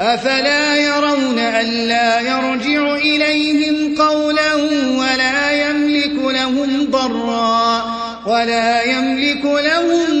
أفلا يرون ألا يرجع إليهم قولا ولا يملك لهم ضرا ولا يملك لهم